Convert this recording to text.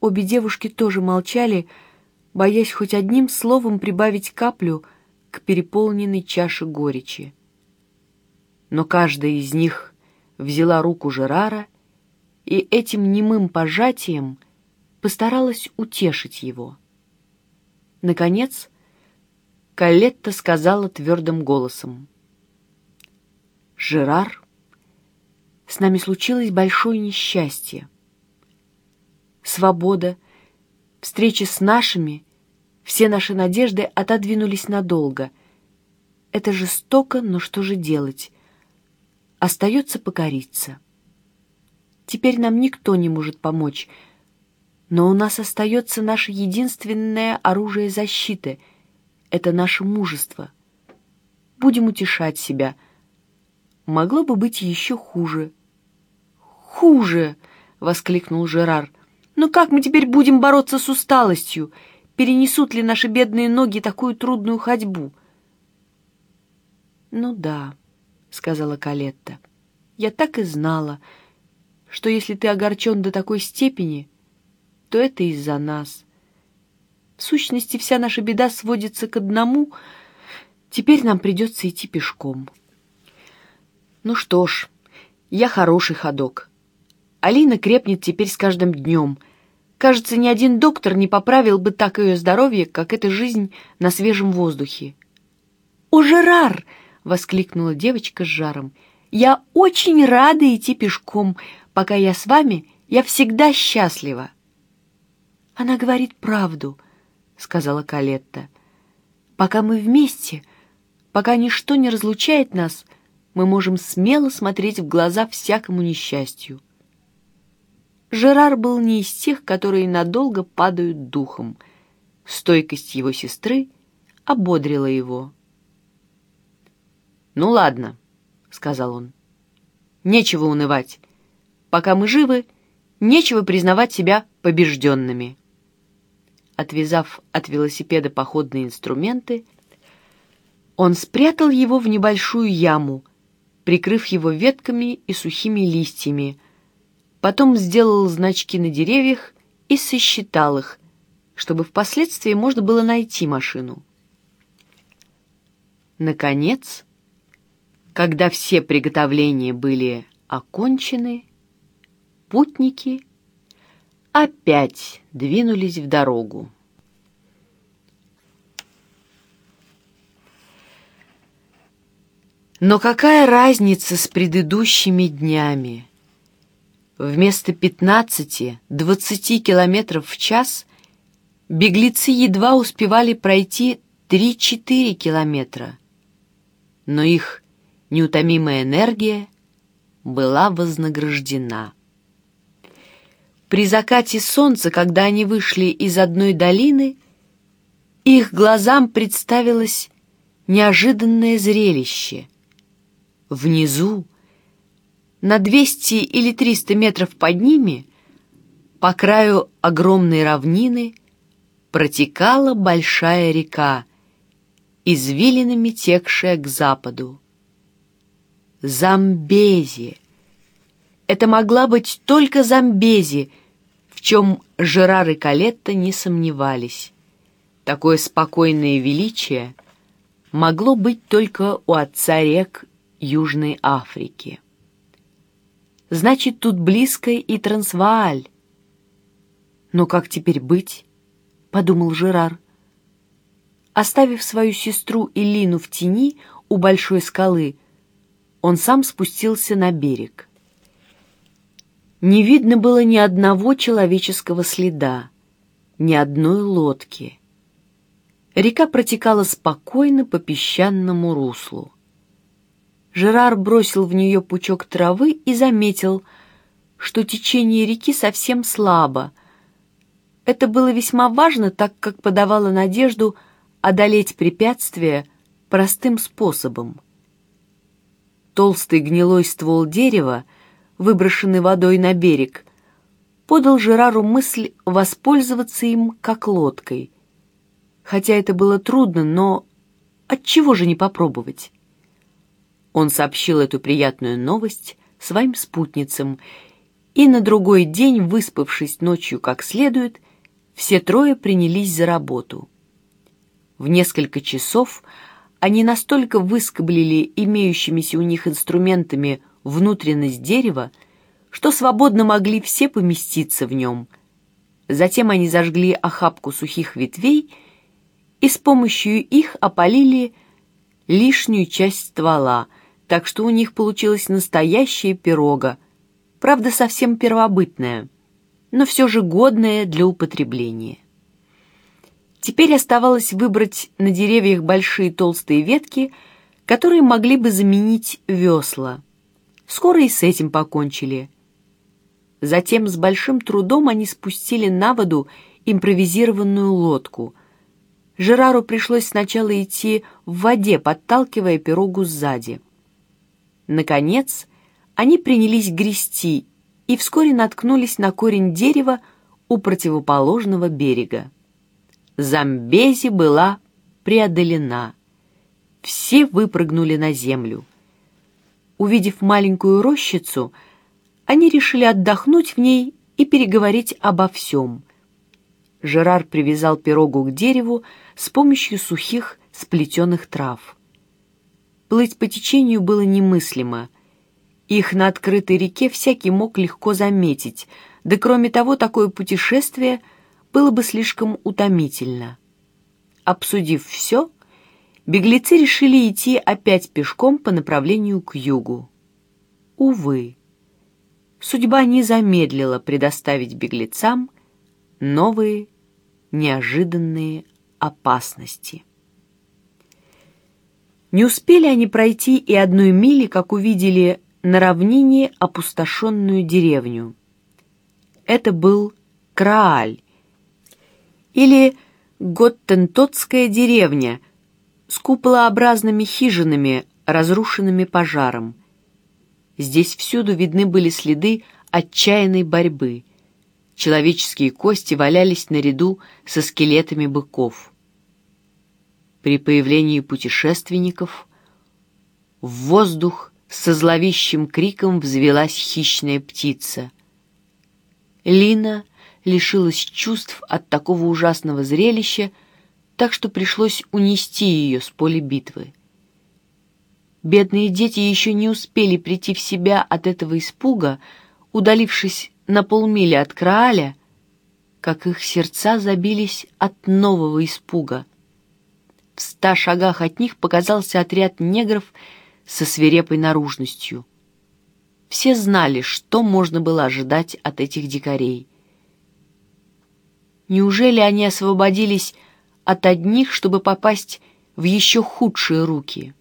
обе девушки тоже молчали, боясь хоть одним словом прибавить каплю к переполненной чаше горечи. Но каждая из них взяла руку Жерара и этим немым пожатием постаралась утешить его. Наконец, Калетта сказала твердым голосом. «Жерар, с нами случилось большое несчастье. Свобода, встреча с нашими, все наши надежды отодвинулись надолго. Это жестоко, но что же делать? Остается покориться. Теперь нам никто не может помочь, но у нас остается наше единственное оружие защиты — это наше мужество. Будем утешать себя. Могло бы быть еще хуже. «Хуже!» — воскликнул Жерар. «Но как мы теперь будем бороться с усталостью? Перенесут ли наши бедные ноги такую трудную ходьбу?» «Ну да», — сказала Калетта. «Я так и знала, что если ты огорчен до такой степени, то это из-за нас. В сущности, вся наша беда сводится к одному. Теперь нам придется идти пешком». «Ну что ж, я хороший ходок. Алина крепнет теперь с каждым днем. Кажется, ни один доктор не поправил бы так ее здоровье, как эта жизнь на свежем воздухе». «О, Жерар!» — воскликнула девочка с жаром. «Я очень рада идти пешком. Пока я с вами, я всегда счастлива». «Она говорит правду», — сказала Калетта. «Пока мы вместе, пока ничто не разлучает нас, мы можем смело смотреть в глаза всякому несчастью». Жерар был не из тех, которые надолго падают духом. Стойкость его сестры ободрила его. «Ну ладно», — сказал он. «Нечего унывать. Пока мы живы, нечего признавать себя побежденными». Отвязав от велосипеда походные инструменты, он спрятал его в небольшую яму, прикрыв его ветками и сухими листьями, потом сделал значки на деревьях и сосчитал их, чтобы впоследствии можно было найти машину. Наконец, когда все приготовления были окончены, путники опять двинулись в дорогу. Но какая разница с предыдущими днями? Вместо 15-20 километров в час беглецы едва успевали пройти 3-4 километра. Но их неутомимая энергия была вознаграждена. При закате солнца, когда они вышли из одной долины, их глазам представилось неожиданное зрелище. Внизу, на 200 или 300 метров под ними, по краю огромной равнины, протекала большая река, извилинами текшая к западу. Замбези. Это могла быть только Замбези, в чем Жерар и Калетта не сомневались. Такое спокойное величие могло быть только у отца рек Южной Африки. Значит, тут близко и Трансвааль. Но как теперь быть? — подумал Жерар. Оставив свою сестру и Лину в тени у большой скалы, он сам спустился на берег. Не видно было ни одного человеческого следа, ни одной лодки. Река протекала спокойно по песчаному руслу. Жерар бросил в нее пучок травы и заметил, что течение реки совсем слабо. Это было весьма важно, так как подавало надежду одолеть препятствие простым способом. Толстый гнилой ствол дерева, выброшенный водой на берег, подал Жерару мысль воспользоваться им как лодкой. Хотя это было трудно, но отчего же не попробовать? Он сообщил эту приятную новость своим спутницам, и на другой день, выспавшись ночью как следует, все трое принялись за работу. В несколько часов они настолько выскоблили имеющимися у них инструментами внутренность дерева, что свободно могли все поместиться в нем. Затем они зажгли охапку сухих ветвей и с помощью их опалили лишнюю часть ствола, так что у них получилась настоящая пирога, правда совсем первобытная, но все же годная для употребления. Теперь оставалось выбрать на деревьях большие толстые ветки, которые могли бы заменить весла. Скоро и с этим покончили. Затем с большим трудом они спустили на воду импровизированную лодку. Жерару пришлось сначала идти в воде, подталкивая пирогу сзади. Наконец, они принялись грести и вскоре наткнулись на корень дерева у противоположного берега. Замбези была преодолена. Все выпрыгнули на землю. Увидев маленькую рощицу, они решили отдохнуть в ней и переговорить обо всем. Жерар привязал пирогу к дереву с помощью сухих сплетенных трав. Плыть по течению было немыслимо. Их на открытой реке всякий мог легко заметить, да кроме того, такое путешествие было бы слишком утомительно. Обсудив все, беглецы решили идти опять пешком по направлению к югу. Увы, судьба не замедлила предоставить беглецам новые неожиданные опасности. Не успели они пройти и одной мили, как увидели на равнине опустошенную деревню. Это был Крааль, или Готтентотская деревня с куполообразными хижинами, разрушенными пожаром. Здесь всюду видны были следы отчаянной борьбы. Человеческие кости валялись наряду со скелетами быков. При появлении путешественников в воздух со зловещим криком взвелась хищная птица. Лина лишилась чувств от такого ужасного зрелища, так что пришлось унести ее с поля битвы. Бедные дети еще не успели прийти в себя от этого испуга, удалившись на полмили от Крааля, как их сердца забились от нового испуга. В ста шагах от них показался отряд негров со свирепой наружностью. Все знали, что можно было ожидать от этих дикарей. Неужели они освободились от одних, чтобы попасть в еще худшие руки?